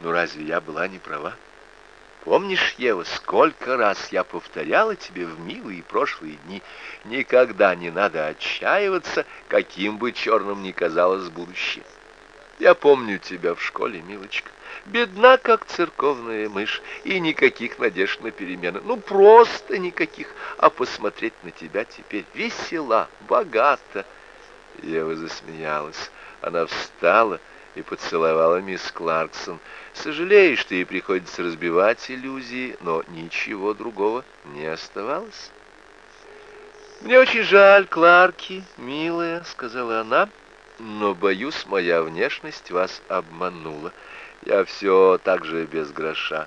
Ну разве я была не права? Помнишь, Ева, сколько раз я повторяла тебе в милые прошлые дни, никогда не надо отчаиваться, каким бы черным ни казалось будущее. Я помню тебя в школе, милочка. Бедна, как церковная мышь, и никаких надежд на перемены. Ну, просто никаких. А посмотреть на тебя теперь весела, богата. Ева засмеялась. Она встала и поцеловала мисс Кларксон. Сожалею, что ей приходится разбивать иллюзии, но ничего другого не оставалось. «Мне очень жаль, Кларки, милая», — сказала она, — «но, боюсь, моя внешность вас обманула. Я все так же без гроша.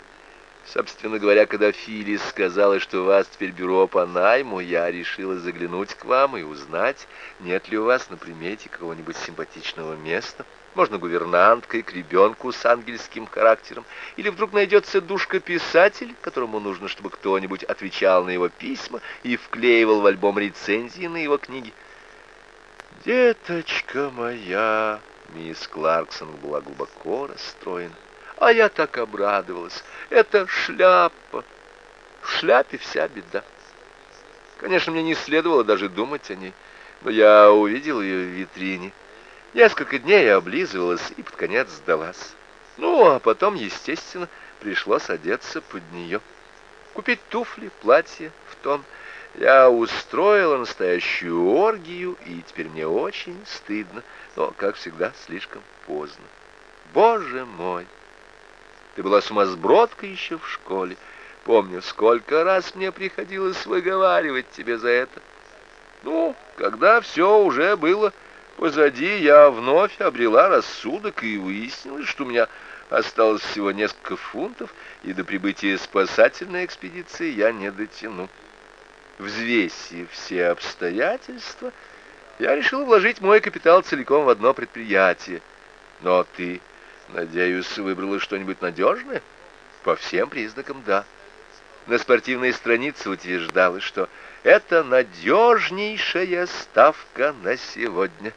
Собственно говоря, когда Филис сказала, что у вас теперь бюро по найму, я решила заглянуть к вам и узнать, нет ли у вас на примете какого-нибудь симпатичного места. Можно гувернанткой к ребенку с ангельским характером. Или вдруг найдется душка-писатель, которому нужно, чтобы кто-нибудь отвечал на его письма и вклеивал в альбом рецензии на его книги. «Деточка моя!» Мисс Кларксон была глубоко расстроена. А я так обрадовалась. Это шляпа. В шляпе вся беда. Конечно, мне не следовало даже думать о ней, но я увидел ее в витрине. Несколько дней я облизывалась и под конец сдалась. Ну, а потом, естественно, пришлось одеться под нее. Купить туфли, платье в тон. Я устроила настоящую оргию, и теперь мне очень стыдно, но, как всегда, слишком поздно. Боже мой! Ты была сумасбродкой еще в школе. Помню, сколько раз мне приходилось выговаривать тебе за это. Ну, когда все уже было позади, я вновь обрела рассудок и выяснилось, что у меня осталось всего несколько фунтов, и до прибытия спасательной экспедиции я не дотяну. Взвесив все обстоятельства, я решил вложить мой капитал целиком в одно предприятие. Но ты Надеюсь, выбрала что-нибудь надежное? По всем признакам, да. На спортивной странице утверждалось, что это надежнейшая ставка на сегодня.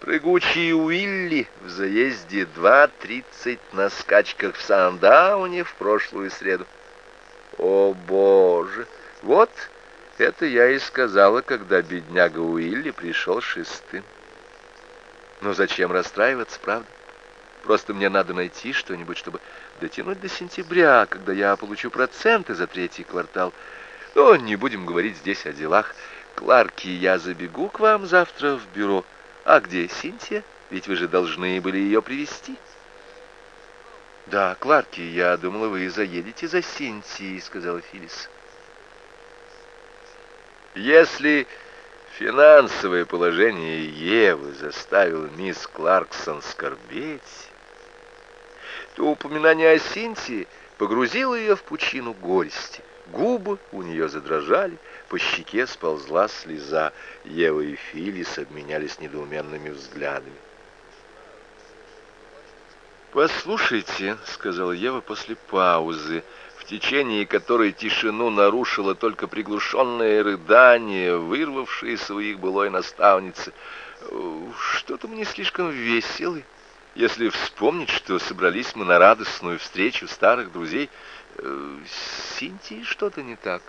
Прыгучий Уилли в заезде 2.30 на скачках в Сандауне в прошлую среду. О, Боже! Вот это я и сказала, когда бедняга Уилли пришел шестым. Но зачем расстраиваться, правда? Просто мне надо найти что-нибудь, чтобы дотянуть до сентября, когда я получу проценты за третий квартал. Но не будем говорить здесь о делах. Кларки, я забегу к вам завтра в бюро. А где Синтия? Ведь вы же должны были ее привести. Да, Кларки, я думала, вы заедете за Синтией, сказала Филлис. Если финансовое положение Евы заставило мисс Кларксон скорбеть, то упоминание о Синтии погрузило ее в пучину горести. Губы у нее задрожали, по щеке сползла слеза. Ева и Филис обменялись недоуменными взглядами. «Послушайте», — сказала Ева после паузы, в течение которой тишину нарушило только приглушенное рыдание, вырвавшееся у их былой наставницы, «что-то мне слишком веселый если вспомнить, что собрались мы на радостную встречу старых друзей, э, с Синтией что-то не так.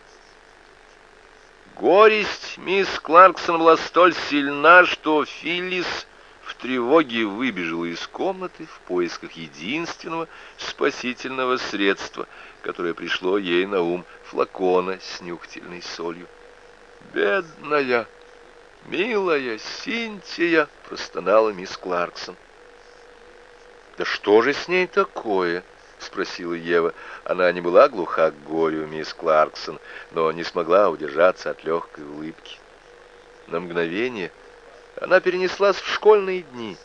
Горесть мисс Кларксон была столь сильна, что Филлис в тревоге выбежала из комнаты в поисках единственного спасительного средства, которое пришло ей на ум флакона с нюхательной солью. «Бедная, милая Синтия!» — простонала мисс Кларксон. «Да что же с ней такое?» — спросила Ева. Она не была глуха к горю, мисс Кларксон, но не смогла удержаться от легкой улыбки. На мгновение она перенеслась в школьные дни,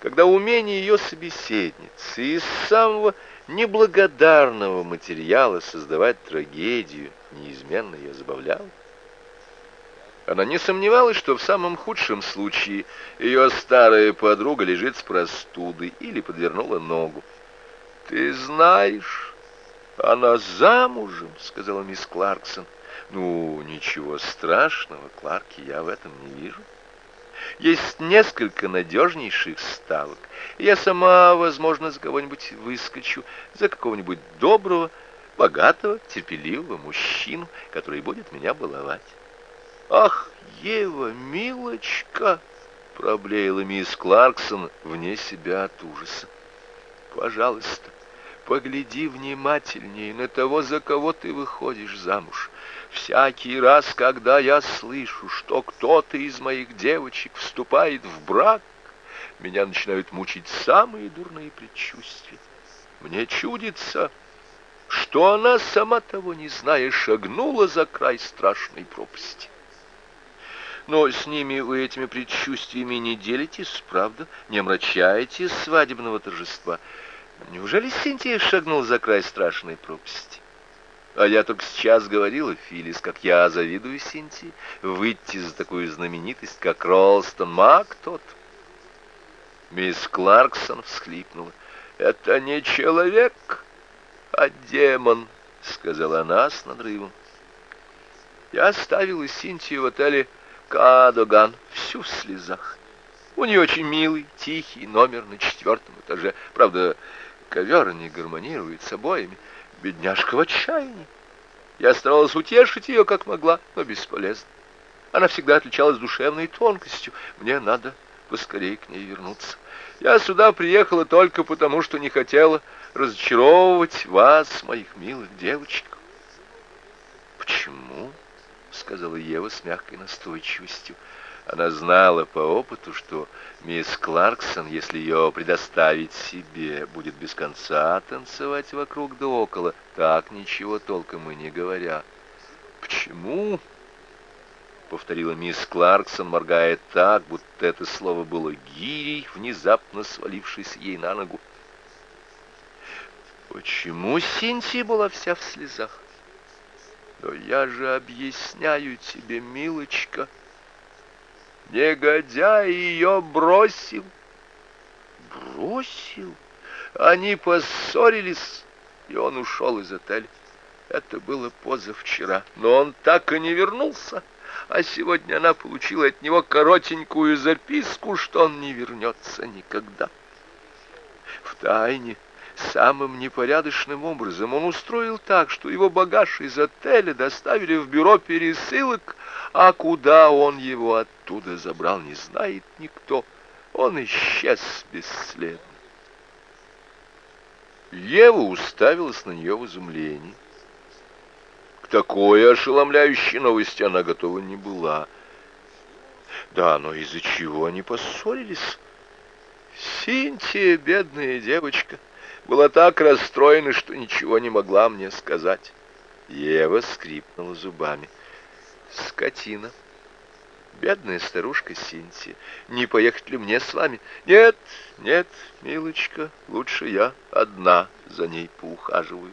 когда умение ее собеседницы из самого неблагодарного материала создавать трагедию неизменно ее забавляло. Она не сомневалась, что в самом худшем случае ее старая подруга лежит с простудой или подвернула ногу. «Ты знаешь, она замужем», — сказала мисс Кларксон. «Ну, ничего страшного, Кларки, я в этом не вижу. Есть несколько надежнейших ставок. Я сама, возможно, за кого-нибудь выскочу, за какого-нибудь доброго, богатого, терпеливого мужчину, который будет меня баловать. «Ах, Ева, милочка!» — проблеяла мисс Кларксон вне себя от ужаса. «Пожалуйста, погляди внимательнее на того, за кого ты выходишь замуж. Всякий раз, когда я слышу, что кто-то из моих девочек вступает в брак, меня начинают мучить самые дурные предчувствия. Мне чудится, что она, сама того не зная, шагнула за край страшной пропасти. Но с ними вы этими предчувствиями не делитесь, правда? Не омрачаете свадебного торжества. Неужели Синтия шагнул за край страшной пропасти? А я только сейчас говорила, Филис, как я завидую Синтии, выйти за такую знаменитость, как Ролстон Мак тот. Мисс Кларксон всхлипнула. «Это не человек, а демон», — сказала она с надрывом. Я оставила Синтию в отеле «Кадоган», всю в слезах. У нее очень милый, тихий номер на четвертом этаже. Правда, ковер не гармонирует с обоями. Бедняжка в отчаянии. Я старалась утешить ее, как могла, но бесполезно. Она всегда отличалась душевной тонкостью. Мне надо поскорее к ней вернуться. Я сюда приехала только потому, что не хотела разочаровывать вас, моих милых девочек. Сказала Ева с мягкой настойчивостью. Она знала по опыту, что мисс Кларксон, если ее предоставить себе, будет без конца танцевать вокруг да около, так ничего толком и не говоря. «Почему?» — повторила мисс Кларксон, моргая так, будто это слово было гирей, внезапно свалившись ей на ногу. «Почему Синтия была вся в слезах?» «Но я же объясняю тебе, милочка!» Негодяй ее бросил. Бросил? Они поссорились, и он ушел из отеля. Это было позавчера, но он так и не вернулся. А сегодня она получила от него коротенькую записку, что он не вернется никогда. В тайне Самым непорядочным образом он устроил так, что его багаж из отеля доставили в бюро пересылок, а куда он его оттуда забрал, не знает никто. Он исчез бесследно. Ева уставилась на нее в изумлении. К такой ошеломляющей новости она готова не была. Да, но из-за чего они поссорились? Синтия, бедная девочка, — была так расстроена, что ничего не могла мне сказать. Ева скрипнула зубами. Скотина. Бедная старушка Синтия. Не поехать ли мне с вами? Нет, нет, милочка, лучше я одна за ней поухаживаю.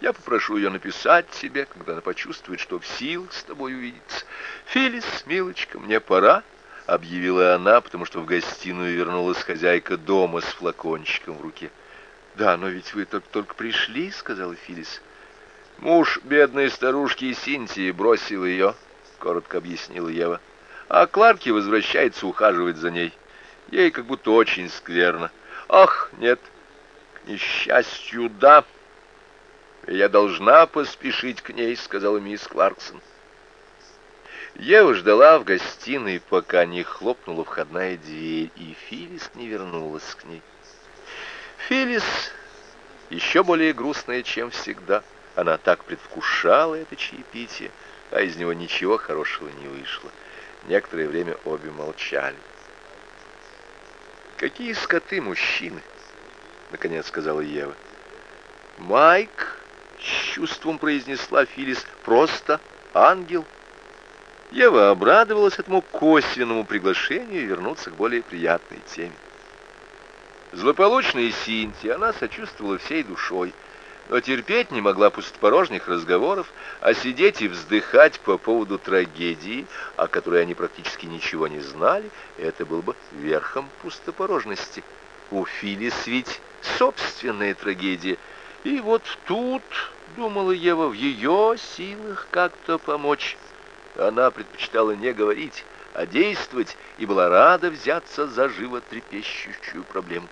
Я попрошу ее написать тебе, когда она почувствует, что в силах с тобой увидеться. Филис, милочка, мне пора объявила она, потому что в гостиную вернулась хозяйка дома с флакончиком в руке. «Да, но ведь вы только, только пришли», — сказала Филис. «Муж бедной старушки Синтии бросил ее», — коротко объяснила Ева. «А Кларки возвращается ухаживать за ней. Ей как будто очень скверно. Ах, нет, к несчастью, да. Я должна поспешить к ней», — сказала мисс Кларксон. Ева ждала в гостиной, пока не хлопнула входная дверь, и Филис не вернулась к ней. Филис еще более грустная, чем всегда. Она так предвкушала это чаепитие, а из него ничего хорошего не вышло. Некоторое время обе молчали. «Какие скоты мужчины!» — наконец сказала Ева. «Майк!» — с чувством произнесла Филис. «Просто ангел!» Ева обрадовалась этому косвенному приглашению вернуться к более приятной теме. Злополучной Синти она сочувствовала всей душой, но терпеть не могла пустопорожних разговоров, а сидеть и вздыхать по поводу трагедии, о которой они практически ничего не знали, это было бы верхом пустопорожности. У Филис ведь собственная трагедия, и вот тут, думала Ева, в ее силах как-то помочь. Она предпочитала не говорить а действовать, и была рада взяться за животрепещущую проблему.